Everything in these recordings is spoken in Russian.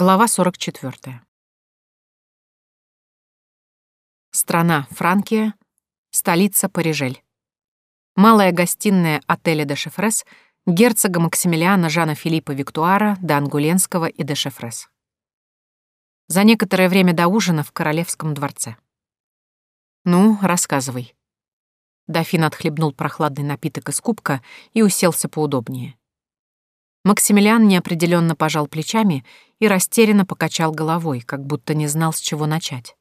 Глава 44. Страна Франкия, столица Парижель. Малая гостиная отеля де Шефрес герцога Максимилиана Жана Филиппа Виктуара Ангуленского и де Шефрес. За некоторое время до ужина в королевском дворце. «Ну, рассказывай». Дофин отхлебнул прохладный напиток из кубка и уселся поудобнее. Максимилиан неопределенно пожал плечами и растерянно покачал головой, как будто не знал, с чего начать.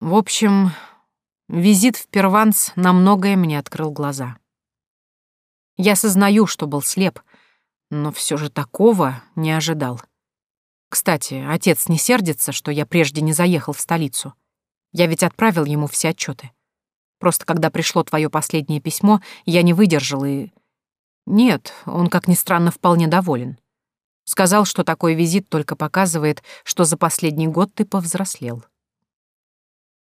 В общем, визит в Перванс на многое мне открыл глаза. Я сознаю, что был слеп, но все же такого не ожидал. Кстати, отец не сердится, что я прежде не заехал в столицу. Я ведь отправил ему все отчеты. Просто когда пришло твое последнее письмо, я не выдержал и нет, он, как ни странно, вполне доволен. Сказал, что такой визит только показывает, что за последний год ты повзрослел.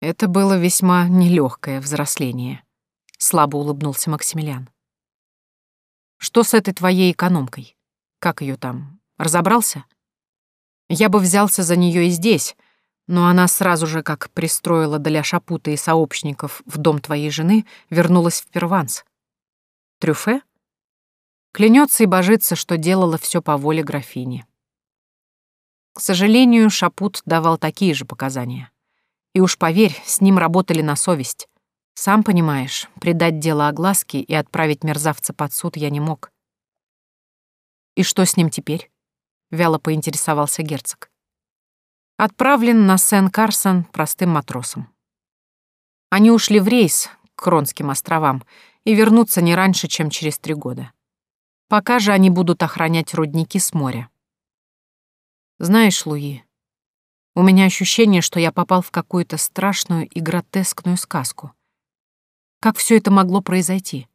Это было весьма нелегкое взросление. Слабо улыбнулся Максимилиан. Что с этой твоей экономкой? Как ее там? Разобрался? Я бы взялся за нее и здесь, но она сразу же, как пристроила для Шапута и сообщников в дом твоей жены, вернулась в Перванс. Трюфе? Клянется и божится, что делала все по воле графини. К сожалению, Шапут давал такие же показания. И уж поверь, с ним работали на совесть. Сам понимаешь, предать дело огласке и отправить мерзавца под суд я не мог. «И что с ним теперь?» — вяло поинтересовался герцог. Отправлен на Сен-Карсон простым матросом. Они ушли в рейс к Кронским островам и вернутся не раньше, чем через три года. Пока же они будут охранять рудники с моря. Знаешь, Луи, у меня ощущение, что я попал в какую-то страшную и гротескную сказку. Как все это могло произойти?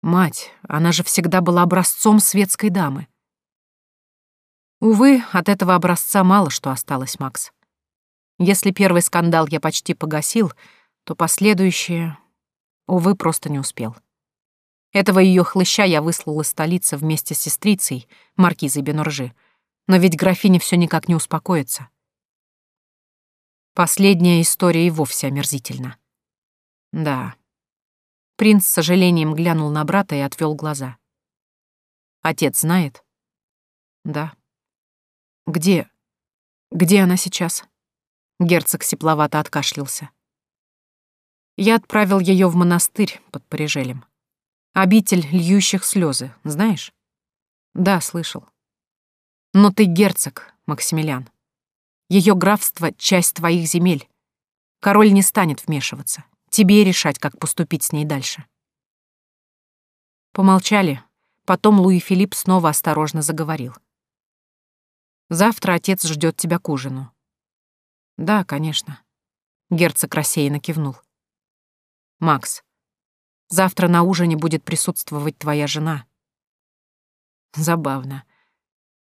Мать, она же всегда была образцом светской дамы. Увы, от этого образца мало что осталось, Макс. Если первый скандал я почти погасил, то последующее, увы, просто не успел. Этого ее хлыща я выслал из столицы вместе с сестрицей, маркизой Бенуржи. Но ведь графиня все никак не успокоится. Последняя история и вовсе омерзительна. Да. Принц с сожалением глянул на брата и отвел глаза. Отец знает? Да. Где? Где она сейчас? Герцог сепловато откашлялся. Я отправил ее в монастырь под Парижелем. Обитель льющих слезы, знаешь? Да, слышал. Но ты герцог, Максимилиан. Ее графство — часть твоих земель. Король не станет вмешиваться. Тебе решать, как поступить с ней дальше. Помолчали. Потом Луи Филипп снова осторожно заговорил. «Завтра отец ждет тебя к ужину». «Да, конечно». Герцог рассеянно кивнул. «Макс, Завтра на ужине будет присутствовать твоя жена. Забавно.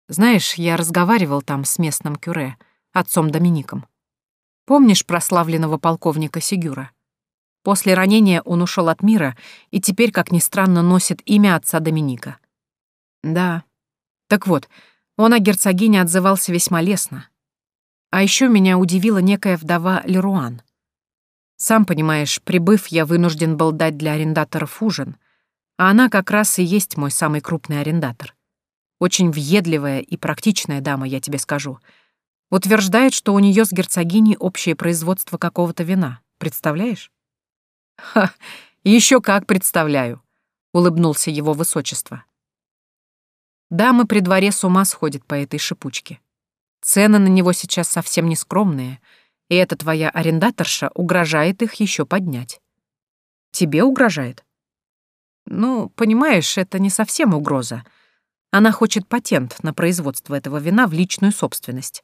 Знаешь, я разговаривал там с местным кюре, отцом Домиником. Помнишь прославленного полковника Сигюра? После ранения он ушел от мира и теперь, как ни странно, носит имя отца Доминика. Да. Так вот, он о герцогине отзывался весьма лестно. А еще меня удивила некая вдова Леруан — сам понимаешь, прибыв, я вынужден был дать для арендаторов ужин, а она как раз и есть мой самый крупный арендатор. Очень въедливая и практичная дама, я тебе скажу. Утверждает, что у нее с герцогиней общее производство какого-то вина. Представляешь? Ха, еще как представляю, улыбнулся его высочество. Дамы при дворе с ума сходят по этой шипучке. Цены на него сейчас совсем не скромные — и эта твоя арендаторша угрожает их еще поднять. Тебе угрожает? Ну, понимаешь, это не совсем угроза. Она хочет патент на производство этого вина в личную собственность.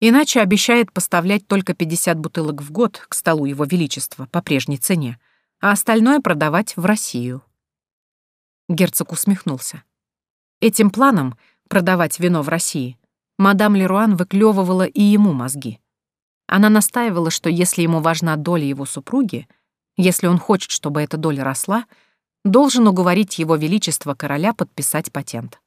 Иначе обещает поставлять только 50 бутылок в год к столу Его Величества по прежней цене, а остальное продавать в Россию. Герцог усмехнулся. Этим планом продавать вино в России мадам Леруан выклевывала и ему мозги. Она настаивала, что если ему важна доля его супруги, если он хочет, чтобы эта доля росла, должен уговорить его величество короля подписать патент.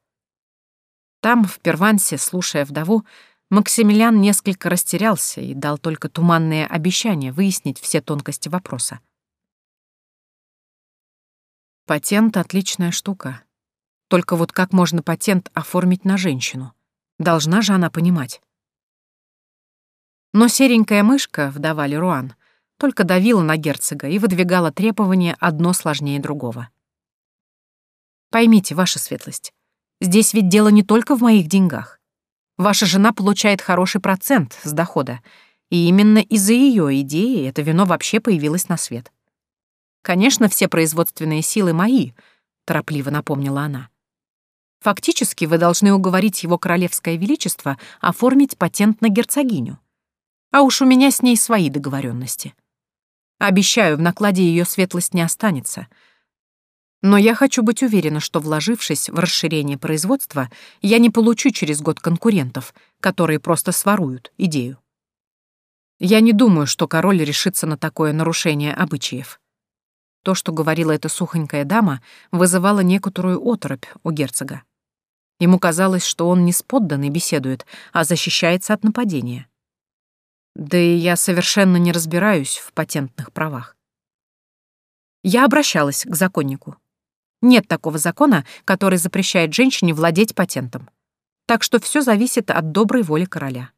Там, в Первансе, слушая вдову, Максимилиан несколько растерялся и дал только туманное обещание выяснить все тонкости вопроса. Патент — отличная штука. Только вот как можно патент оформить на женщину? Должна же она понимать. Но серенькая мышка, вдова Леруан, только давила на герцога и выдвигала требования одно сложнее другого. Поймите, ваша светлость, здесь ведь дело не только в моих деньгах. Ваша жена получает хороший процент с дохода, и именно из-за ее идеи это вино вообще появилось на свет. Конечно, все производственные силы мои, торопливо напомнила она. Фактически вы должны уговорить его королевское величество оформить патент на герцогиню. А уж у меня с ней свои договоренности. Обещаю, в накладе ее светлость не останется — но я хочу быть уверена, что, вложившись в расширение производства, я не получу через год конкурентов, которые просто своруют идею. Я не думаю, что король решится на такое нарушение обычаев. То, что говорила эта сухонькая дама, вызывало некоторую оторопь у герцога. Ему казалось, что он не с подданной беседует, а защищается от нападения. Да и я совершенно не разбираюсь в патентных правах. Я обращалась к законнику. Нет такого закона, который запрещает женщине владеть патентом. Так что все зависит от доброй воли короля.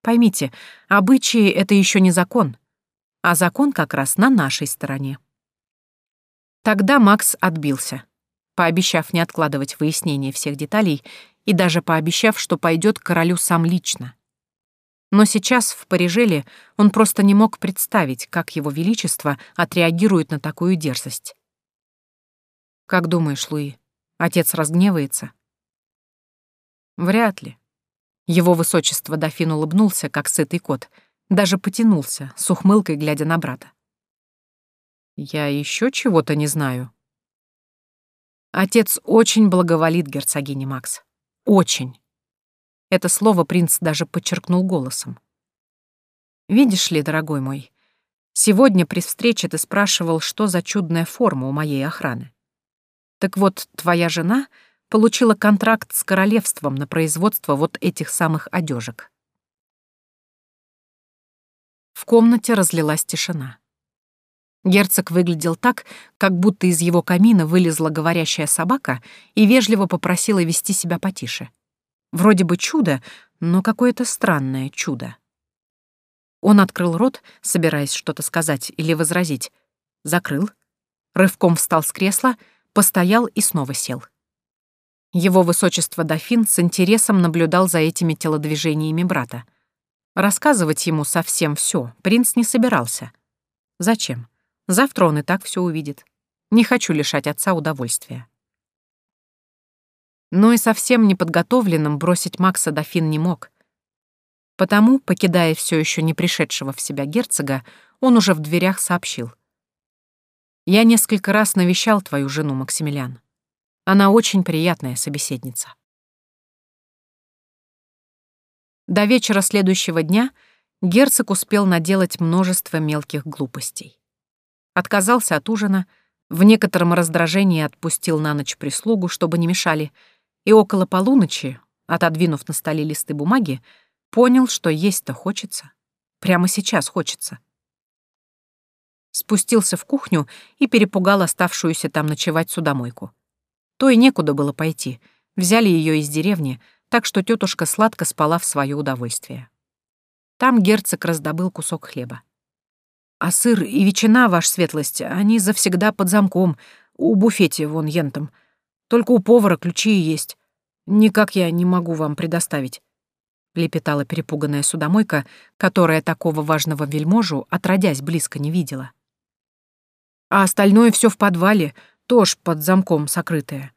Поймите, обычаи — это еще не закон, а закон как раз на нашей стороне. Тогда Макс отбился, пообещав не откладывать выяснение всех деталей и даже пообещав, что пойдет к королю сам лично. Но сейчас в Парижеле он просто не мог представить, как его величество отреагирует на такую дерзость. Как думаешь, Луи, отец разгневается? Вряд ли. Его высочество дофин улыбнулся, как сытый кот, даже потянулся, с ухмылкой глядя на брата. Я еще чего-то не знаю. Отец очень благоволит герцогине Макс. Очень. Это слово принц даже подчеркнул голосом. Видишь ли, дорогой мой, сегодня при встрече ты спрашивал, что за чудная форма у моей охраны. Так вот, твоя жена получила контракт с королевством на производство вот этих самых одежек. В комнате разлилась тишина. Герцог выглядел так, как будто из его камина вылезла говорящая собака и вежливо попросила вести себя потише. Вроде бы чудо, но какое-то странное чудо. Он открыл рот, собираясь что-то сказать или возразить. Закрыл. Рывком встал с кресла — постоял и снова сел. Его высочество дофин с интересом наблюдал за этими телодвижениями брата. Рассказывать ему совсем все принц не собирался. Зачем? Завтра он и так все увидит. Не хочу лишать отца удовольствия. Но и совсем неподготовленным бросить Макса дофин не мог. Потому, покидая все еще не пришедшего в себя герцога, он уже в дверях сообщил. Я несколько раз навещал твою жену, Максимилиан. Она очень приятная собеседница. До вечера следующего дня герцог успел наделать множество мелких глупостей. Отказался от ужина, в некотором раздражении отпустил на ночь прислугу, чтобы не мешали, и около полуночи, отодвинув на столе листы бумаги, понял, что есть-то хочется. Прямо сейчас хочется спустился в кухню и перепугал оставшуюся там ночевать судомойку. То и некуда было пойти. Взяли ее из деревни, так что тетушка сладко спала в свое удовольствие. Там герцог раздобыл кусок хлеба. «А сыр и ветчина, ваша светлость, они завсегда под замком, у буфете вон ентом. Только у повара ключи есть. Никак я не могу вам предоставить», — лепетала перепуганная судомойка, которая такого важного вельможу отродясь близко не видела а остальное все в подвале, тоже под замком сокрытое.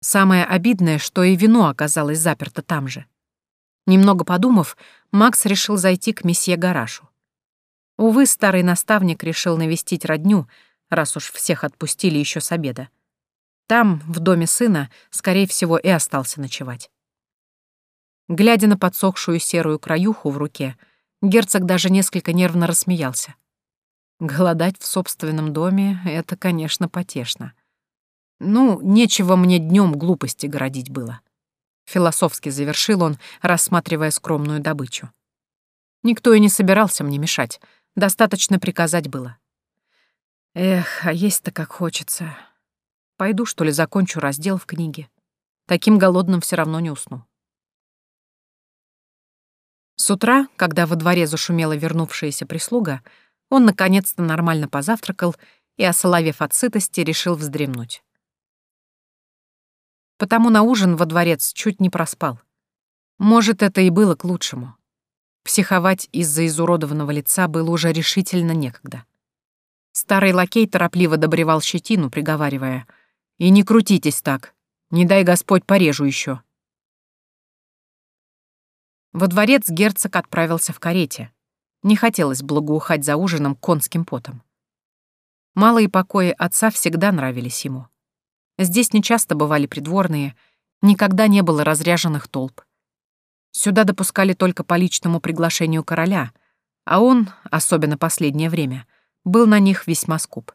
Самое обидное, что и вино оказалось заперто там же. Немного подумав, Макс решил зайти к месье Гарашу. Увы, старый наставник решил навестить родню, раз уж всех отпустили еще с обеда. Там, в доме сына, скорее всего, и остался ночевать. Глядя на подсохшую серую краюху в руке, герцог даже несколько нервно рассмеялся. Голодать в собственном доме — это, конечно, потешно. Ну, нечего мне днем глупости городить было. Философски завершил он, рассматривая скромную добычу. Никто и не собирался мне мешать. Достаточно приказать было. Эх, а есть-то как хочется. Пойду, что ли, закончу раздел в книге. Таким голодным все равно не усну. С утра, когда во дворе зашумела вернувшаяся прислуга, он наконец-то нормально позавтракал и, осоловев от сытости, решил вздремнуть. Потому на ужин во дворец чуть не проспал. Может, это и было к лучшему. Психовать из-за изуродованного лица было уже решительно некогда. Старый лакей торопливо добревал щетину, приговаривая, «И не крутитесь так, не дай Господь порежу еще. Во дворец герцог отправился в карете. Не хотелось благоухать за ужином конским потом. Малые покои отца всегда нравились ему. Здесь нечасто бывали придворные, никогда не было разряженных толп. Сюда допускали только по личному приглашению короля, а он, особенно последнее время, был на них весьма скуп.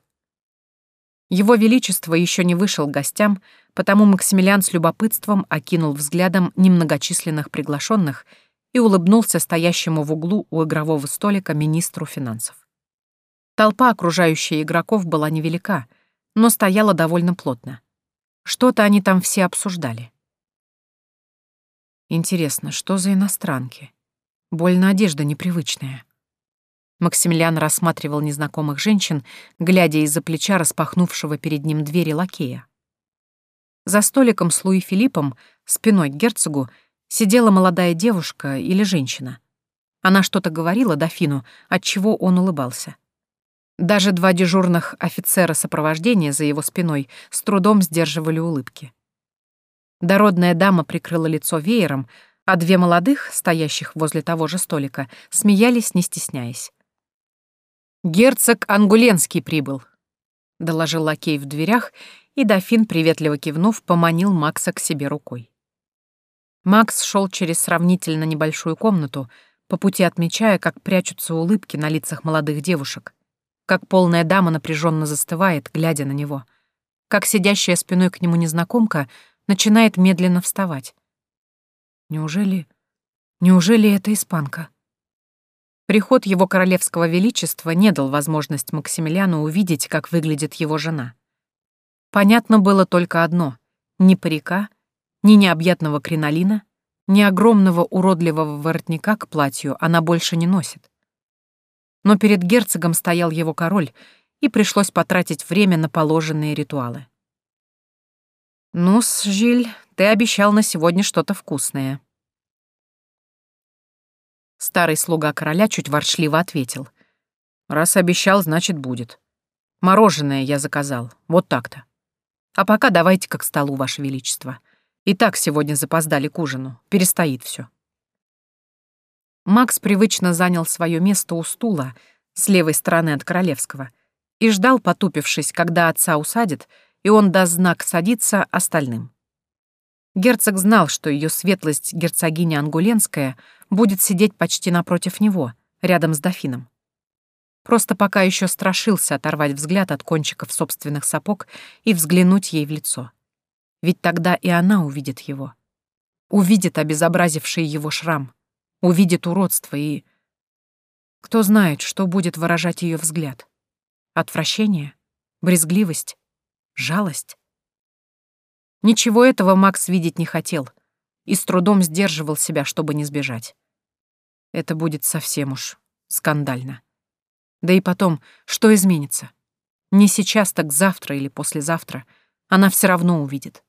Его Величество еще не вышел к гостям, потому Максимилиан с любопытством окинул взглядом немногочисленных приглашенных и улыбнулся стоящему в углу у игрового столика министру финансов. Толпа окружающая игроков была невелика, но стояла довольно плотно. Что-то они там все обсуждали. Интересно, что за иностранки? Больно одежда непривычная. Максимилиан рассматривал незнакомых женщин, глядя из-за плеча распахнувшего перед ним двери лакея. За столиком с Луи Филиппом, спиной к герцогу, сидела молодая девушка или женщина. Она что-то говорила дофину, от чего он улыбался. Даже два дежурных офицера сопровождения за его спиной с трудом сдерживали улыбки. Дородная дама прикрыла лицо веером, а две молодых, стоящих возле того же столика, смеялись, не стесняясь. «Герцог Ангуленский прибыл», — доложил лакей в дверях, и дофин, приветливо кивнув, поманил Макса к себе рукой. Макс шел через сравнительно небольшую комнату, по пути отмечая, как прячутся улыбки на лицах молодых девушек, как полная дама напряженно застывает, глядя на него, как сидящая спиной к нему незнакомка начинает медленно вставать. Неужели... Неужели это испанка? Приход его королевского величества не дал возможность Максимилиану увидеть, как выглядит его жена. Понятно было только одно — ни парика — ни необъятного кринолина, ни огромного уродливого воротника к платью она больше не носит. Но перед герцогом стоял его король, и пришлось потратить время на положенные ритуалы. «Ну-с, Жиль, ты обещал на сегодня что-то вкусное». Старый слуга короля чуть ворчливо ответил. «Раз обещал, значит, будет. Мороженое я заказал, вот так-то. А пока давайте к столу, Ваше Величество. И так сегодня запоздали к ужину. Перестоит все. Макс привычно занял свое место у стула, с левой стороны от королевского, и ждал, потупившись, когда отца усадит, и он даст знак садиться остальным. Герцог знал, что ее светлость, герцогиня Ангуленская, будет сидеть почти напротив него, рядом с дофином. Просто пока еще страшился оторвать взгляд от кончиков собственных сапог и взглянуть ей в лицо. Ведь тогда и она увидит его. Увидит обезобразивший его шрам, увидит уродство и... Кто знает, что будет выражать ее взгляд? Отвращение? Брезгливость? Жалость? Ничего этого Макс видеть не хотел и с трудом сдерживал себя, чтобы не сбежать. Это будет совсем уж скандально. Да и потом, что изменится? Не сейчас, так завтра или послезавтра она все равно увидит.